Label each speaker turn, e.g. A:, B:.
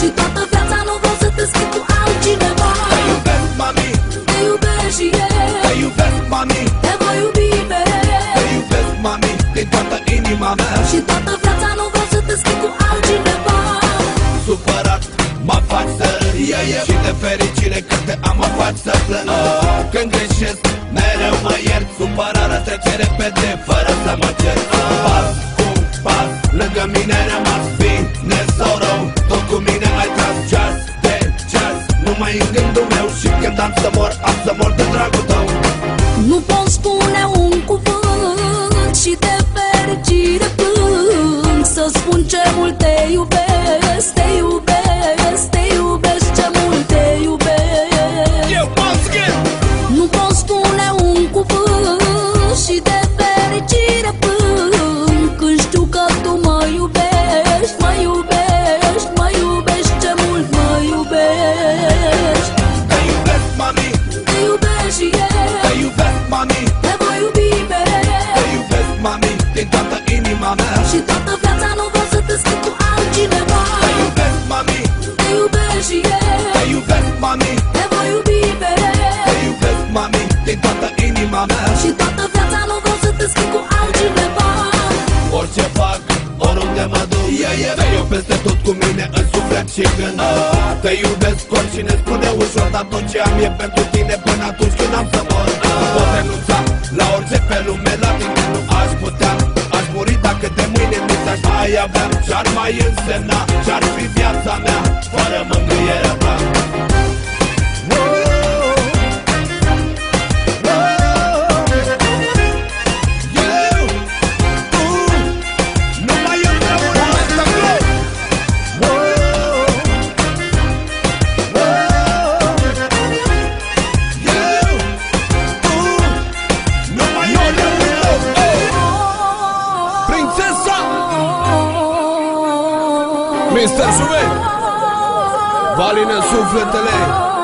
A: Și toată viața nu vreau să te schimb cu altcineva.
B: Te
A: iubesc, mami. Te iubesc și eu.
B: Te iubesc, mami.
A: Te voi iubi mereu Te
B: iubesc, mami Din toată inima mea.
A: Și toată viața nu vreau să te schimb cu altcineva.
B: Supărat mă fac
A: să yeah. Și de fericire că
B: te
A: am
B: mă fac
A: să plâng. Oh.
B: Când greșesc
A: mereu
B: mă iert. Supărarea trece repede fără
A: să mă cer. Meu și când am să mor Am să mor
B: de dragul tău. Nu pot spune un cuvânt și de peste tot cu mine în suflet și gând oh. Te iubesc oricine spune ușor Dar tot ce am e pentru tine până atunci când am să mor oh. Pot renunța la orice pe lume La tine nu aș putea Aș muri dacă de mâine nu ți-aș mai avea Ce-ar mai însemna, ce-ar fi viața mea Fără mângâierea baline sufletele.